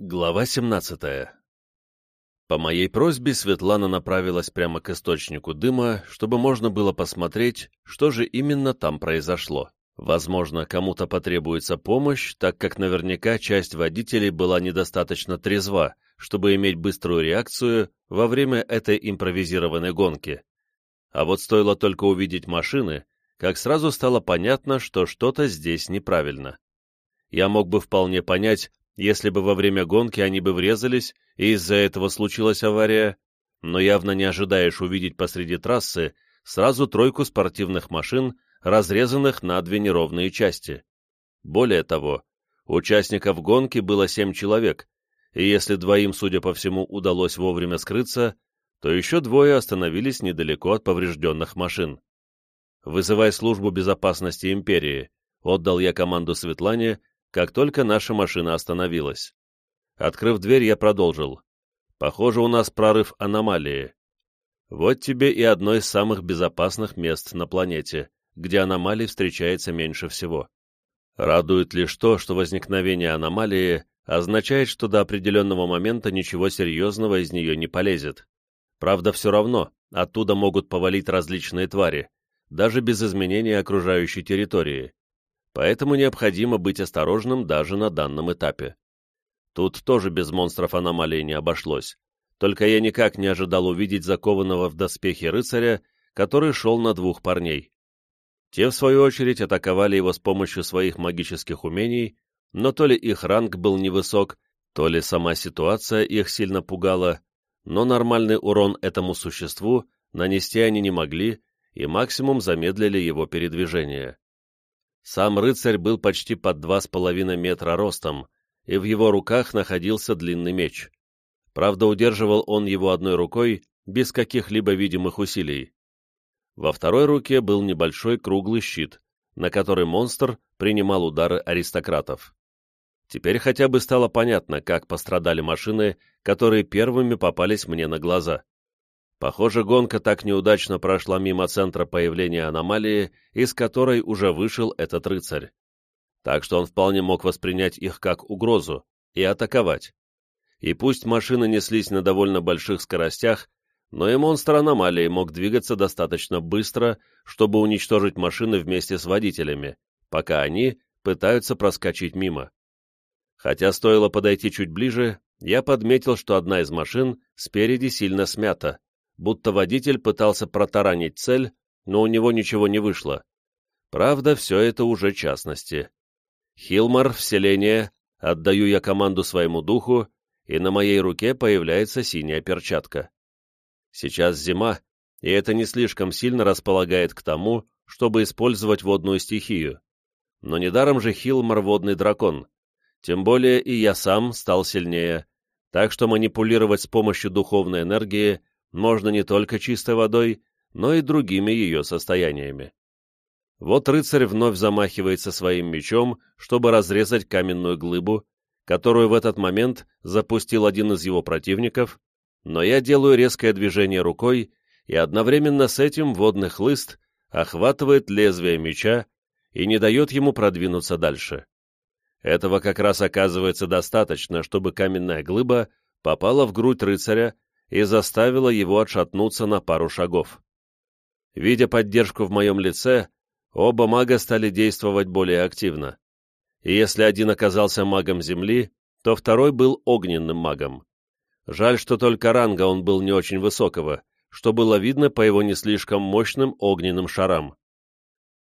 Глава 17 По моей просьбе Светлана направилась прямо к источнику дыма, чтобы можно было посмотреть, что же именно там произошло. Возможно, кому-то потребуется помощь, так как наверняка часть водителей была недостаточно трезва, чтобы иметь быструю реакцию во время этой импровизированной гонки. А вот стоило только увидеть машины, как сразу стало понятно, что что-то здесь неправильно. Я мог бы вполне понять, если бы во время гонки они бы врезались, и из-за этого случилась авария, но явно не ожидаешь увидеть посреди трассы сразу тройку спортивных машин, разрезанных на две неровные части. Более того, участников гонки было семь человек, и если двоим, судя по всему, удалось вовремя скрыться, то еще двое остановились недалеко от поврежденных машин. «Вызывай службу безопасности империи», — отдал я команду Светлане, как только наша машина остановилась. Открыв дверь, я продолжил. Похоже, у нас прорыв аномалии. Вот тебе и одно из самых безопасных мест на планете, где аномалий встречается меньше всего. Радует лишь то, что возникновение аномалии означает, что до определенного момента ничего серьезного из нее не полезет. Правда, все равно, оттуда могут повалить различные твари, даже без изменения окружающей территории поэтому необходимо быть осторожным даже на данном этапе. Тут тоже без монстров аномалии не обошлось, только я никак не ожидал увидеть закованного в доспехи рыцаря, который шел на двух парней. Те, в свою очередь, атаковали его с помощью своих магических умений, но то ли их ранг был невысок, то ли сама ситуация их сильно пугала, но нормальный урон этому существу нанести они не могли и максимум замедлили его передвижение. Сам рыцарь был почти под два с половиной метра ростом, и в его руках находился длинный меч. Правда, удерживал он его одной рукой, без каких-либо видимых усилий. Во второй руке был небольшой круглый щит, на который монстр принимал удары аристократов. Теперь хотя бы стало понятно, как пострадали машины, которые первыми попались мне на глаза. Похоже, гонка так неудачно прошла мимо центра появления аномалии, из которой уже вышел этот рыцарь. Так что он вполне мог воспринять их как угрозу и атаковать. И пусть машины неслись на довольно больших скоростях, но и монстр аномалии мог двигаться достаточно быстро, чтобы уничтожить машины вместе с водителями, пока они пытаются проскочить мимо. Хотя стоило подойти чуть ближе, я подметил, что одна из машин спереди сильно смята, будто водитель пытался протаранить цель, но у него ничего не вышло. Правда, все это уже частности. Хилмар, вселение, отдаю я команду своему духу, и на моей руке появляется синяя перчатка. Сейчас зима, и это не слишком сильно располагает к тому, чтобы использовать водную стихию. Но недаром же Хилмар водный дракон, тем более и я сам стал сильнее, так что манипулировать с помощью духовной энергии можно не только чистой водой, но и другими ее состояниями. Вот рыцарь вновь замахивается своим мечом, чтобы разрезать каменную глыбу, которую в этот момент запустил один из его противников, но я делаю резкое движение рукой, и одновременно с этим водный хлыст охватывает лезвие меча и не дает ему продвинуться дальше. Этого как раз оказывается достаточно, чтобы каменная глыба попала в грудь рыцаря и заставила его отшатнуться на пару шагов. Видя поддержку в моем лице, оба мага стали действовать более активно. И если один оказался магом Земли, то второй был огненным магом. Жаль, что только ранга он был не очень высокого, что было видно по его не слишком мощным огненным шарам.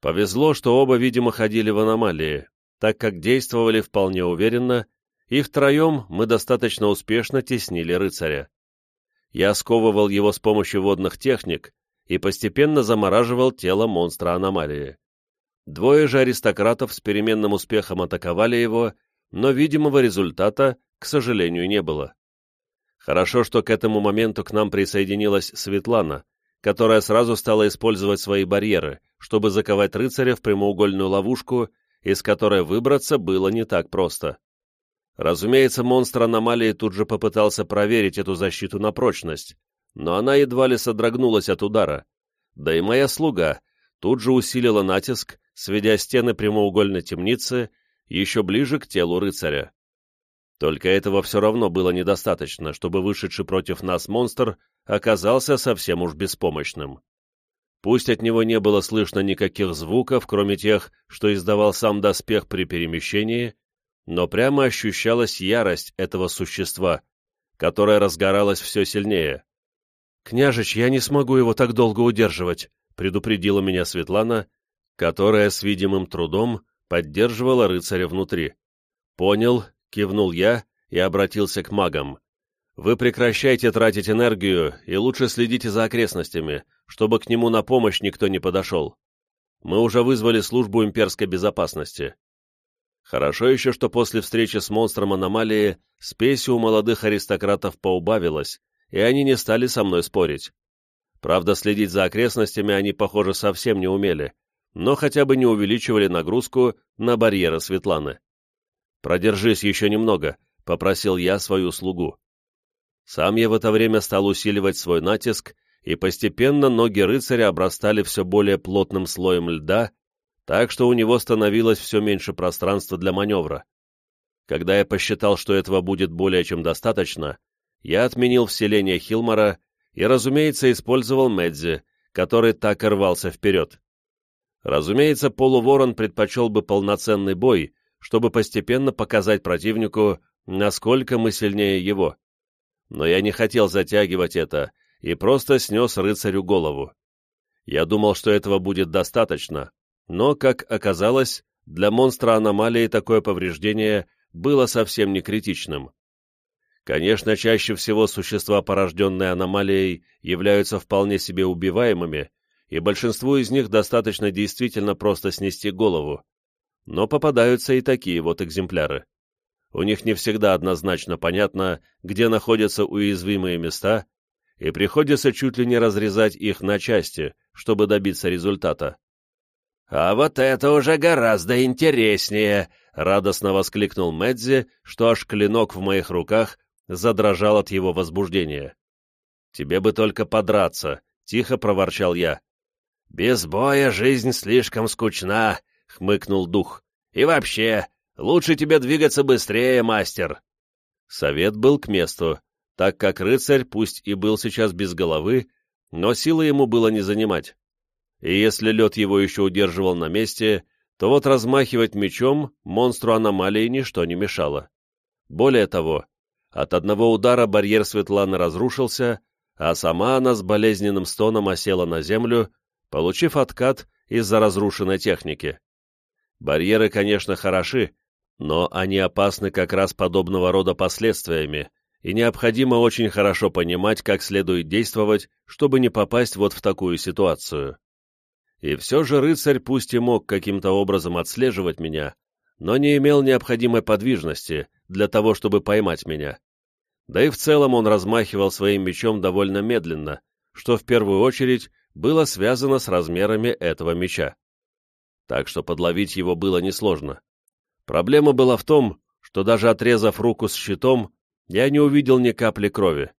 Повезло, что оба, видимо, ходили в аномалии, так как действовали вполне уверенно, и втроем мы достаточно успешно теснили рыцаря. Я сковывал его с помощью водных техник и постепенно замораживал тело монстра аномалии. Двое же аристократов с переменным успехом атаковали его, но видимого результата, к сожалению, не было. Хорошо, что к этому моменту к нам присоединилась Светлана, которая сразу стала использовать свои барьеры, чтобы заковать рыцаря в прямоугольную ловушку, из которой выбраться было не так просто. Разумеется, монстр аномалии тут же попытался проверить эту защиту на прочность, но она едва ли содрогнулась от удара. Да и моя слуга тут же усилила натиск, сведя стены прямоугольной темницы еще ближе к телу рыцаря. Только этого все равно было недостаточно, чтобы вышедший против нас монстр оказался совсем уж беспомощным. Пусть от него не было слышно никаких звуков, кроме тех, что издавал сам доспех при перемещении, но прямо ощущалась ярость этого существа, которая разгоралась все сильнее. «Княжич, я не смогу его так долго удерживать», — предупредила меня Светлана, которая с видимым трудом поддерживала рыцаря внутри. «Понял», — кивнул я и обратился к магам. «Вы прекращайте тратить энергию и лучше следите за окрестностями, чтобы к нему на помощь никто не подошел. Мы уже вызвали службу имперской безопасности. Хорошо еще, что после встречи с монстром аномалии спесь у молодых аристократов поубавилась, и они не стали со мной спорить. Правда, следить за окрестностями они, похоже, совсем не умели, но хотя бы не увеличивали нагрузку на барьеры Светланы. «Продержись еще немного», — попросил я свою слугу. Сам я в это время стал усиливать свой натиск, и постепенно ноги рыцаря обрастали все более плотным слоем льда, так что у него становилось все меньше пространства для маневра. Когда я посчитал, что этого будет более чем достаточно, я отменил вселение Хилмара и, разумеется, использовал Медзи, который так и рвался вперед. Разумеется, полуворон предпочел бы полноценный бой, чтобы постепенно показать противнику, насколько мы сильнее его. Но я не хотел затягивать это и просто снес рыцарю голову. Я думал, что этого будет достаточно, но, как оказалось, для монстра аномалии такое повреждение было совсем не критичным. Конечно, чаще всего существа, порожденные аномалией, являются вполне себе убиваемыми, и большинству из них достаточно действительно просто снести голову. Но попадаются и такие вот экземпляры. У них не всегда однозначно понятно, где находятся уязвимые места, и приходится чуть ли не разрезать их на части, чтобы добиться результата. «А вот это уже гораздо интереснее!» — радостно воскликнул Медзи, что аж клинок в моих руках задрожал от его возбуждения. «Тебе бы только подраться», — тихо проворчал я. «Без боя жизнь слишком скучна», — хмыкнул дух. «И вообще, лучше тебе двигаться быстрее, мастер». Совет был к месту, так как рыцарь, пусть и был сейчас без головы, но силы ему было не занимать. И если лед его еще удерживал на месте, то вот размахивать мечом монстру аномалии ничто не мешало. Более того, от одного удара барьер Светланы разрушился, а сама она с болезненным стоном осела на землю, получив откат из-за разрушенной техники. Барьеры, конечно, хороши, но они опасны как раз подобного рода последствиями, и необходимо очень хорошо понимать, как следует действовать, чтобы не попасть вот в такую ситуацию. И все же рыцарь пусть и мог каким-то образом отслеживать меня, но не имел необходимой подвижности для того, чтобы поймать меня. Да и в целом он размахивал своим мечом довольно медленно, что в первую очередь было связано с размерами этого меча. Так что подловить его было несложно. Проблема была в том, что даже отрезав руку с щитом, я не увидел ни капли крови,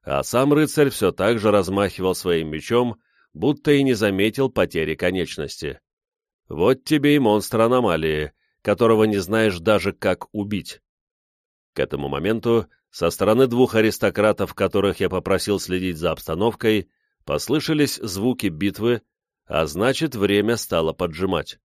а сам рыцарь все так же размахивал своим мечом, будто и не заметил потери конечности. Вот тебе и монстр аномалии, которого не знаешь даже как убить. К этому моменту со стороны двух аристократов, которых я попросил следить за обстановкой, послышались звуки битвы, а значит, время стало поджимать.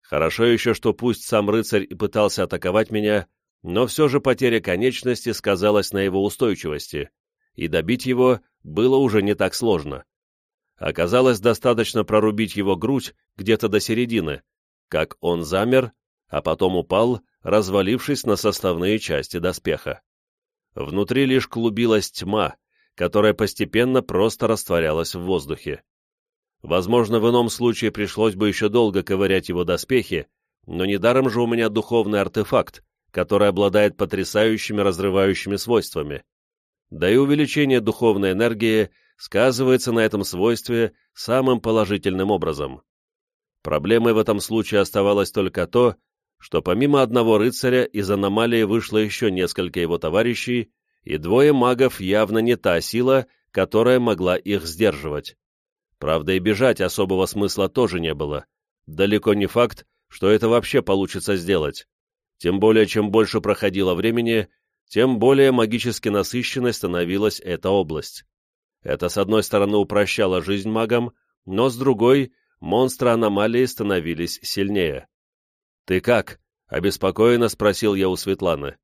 Хорошо еще, что пусть сам рыцарь и пытался атаковать меня, но все же потеря конечности сказалась на его устойчивости, и добить его было уже не так сложно. Оказалось, достаточно прорубить его грудь где-то до середины, как он замер, а потом упал, развалившись на составные части доспеха. Внутри лишь клубилась тьма, которая постепенно просто растворялась в воздухе. Возможно, в ином случае пришлось бы еще долго ковырять его доспехи, но недаром же у меня духовный артефакт, который обладает потрясающими разрывающими свойствами. Да и увеличение духовной энергии сказывается на этом свойстве самым положительным образом. Проблемой в этом случае оставалось только то, что помимо одного рыцаря из аномалии вышло еще несколько его товарищей, и двое магов явно не та сила, которая могла их сдерживать. Правда, и бежать особого смысла тоже не было. Далеко не факт, что это вообще получится сделать. Тем более, чем больше проходило времени, тем более магически насыщенной становилась эта область. Это, с одной стороны, упрощало жизнь магам, но с другой, монстры аномалии становились сильнее. «Ты как?» — обеспокоенно спросил я у Светланы.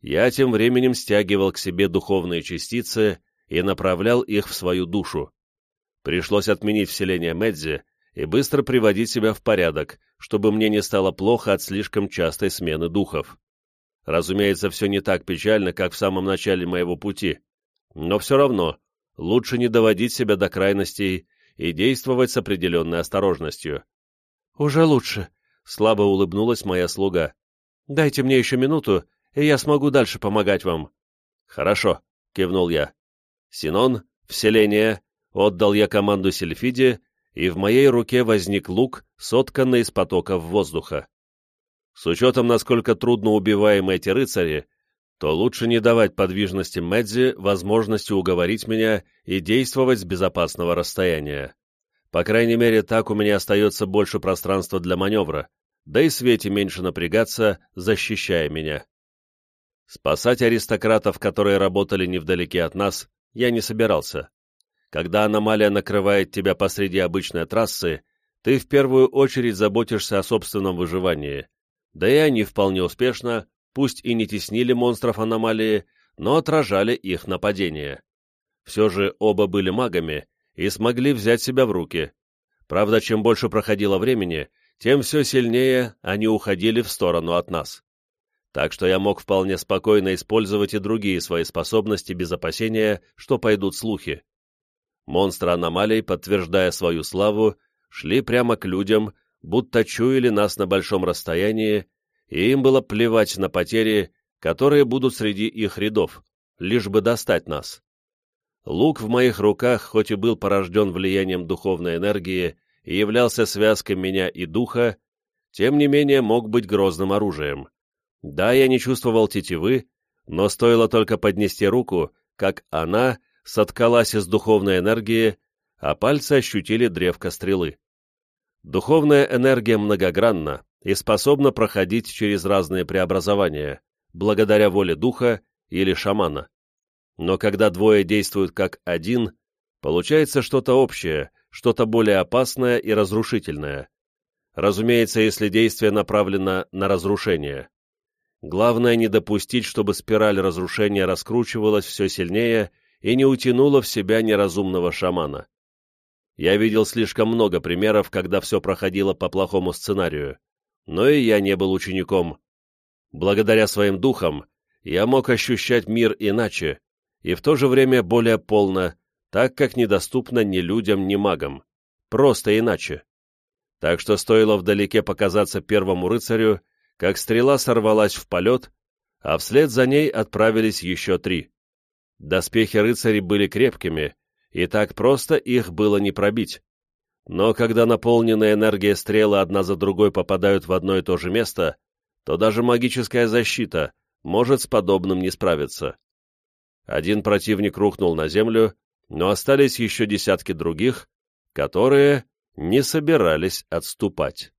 Я тем временем стягивал к себе духовные частицы и направлял их в свою душу. Пришлось отменить вселение Медзи и быстро приводить себя в порядок, чтобы мне не стало плохо от слишком частой смены духов. Разумеется, все не так печально, как в самом начале моего пути, но все равно лучше не доводить себя до крайностей и действовать с определенной осторожностью. «Уже лучше», — слабо улыбнулась моя слуга. «Дайте мне еще минуту, и я смогу дальше помогать вам». «Хорошо», — кивнул я. «Синон, вселение», — отдал я команду Сильфиде, и в моей руке возник лук, сотканный из потоков воздуха. С учетом, насколько трудно убиваемы эти рыцари, то лучше не давать подвижности Медзи возможности уговорить меня и действовать с безопасного расстояния. По крайней мере, так у меня остается больше пространства для маневра, да и Свете меньше напрягаться, защищая меня. Спасать аристократов, которые работали невдалеке от нас, я не собирался. Когда аномалия накрывает тебя посреди обычной трассы, ты в первую очередь заботишься о собственном выживании. Да и они вполне успешно пусть и не теснили монстров аномалии, но отражали их нападение. Все же оба были магами и смогли взять себя в руки. Правда, чем больше проходило времени, тем все сильнее они уходили в сторону от нас. Так что я мог вполне спокойно использовать и другие свои способности без опасения, что пойдут слухи. Монстры аномалий, подтверждая свою славу, шли прямо к людям, будто чуяли нас на большом расстоянии и им было плевать на потери, которые будут среди их рядов, лишь бы достать нас. Лук в моих руках, хоть и был порожден влиянием духовной энергии и являлся связкой меня и духа, тем не менее мог быть грозным оружием. Да, я не чувствовал тетивы, но стоило только поднести руку, как она соткалась из духовной энергии, а пальцы ощутили древко стрелы. Духовная энергия многогранна, и способна проходить через разные преобразования, благодаря воле духа или шамана. Но когда двое действуют как один, получается что-то общее, что-то более опасное и разрушительное. Разумеется, если действие направлено на разрушение. Главное не допустить, чтобы спираль разрушения раскручивалась все сильнее и не утянула в себя неразумного шамана. Я видел слишком много примеров, когда все проходило по плохому сценарию но и я не был учеником. Благодаря своим духам я мог ощущать мир иначе, и в то же время более полно, так как недоступно ни людям, ни магам. Просто иначе. Так что стоило вдалеке показаться первому рыцарю, как стрела сорвалась в полет, а вслед за ней отправились еще три. Доспехи рыцарей были крепкими, и так просто их было не пробить. Но когда наполненные энергией стрелы одна за другой попадают в одно и то же место, то даже магическая защита может с подобным не справиться. Один противник рухнул на землю, но остались еще десятки других, которые не собирались отступать.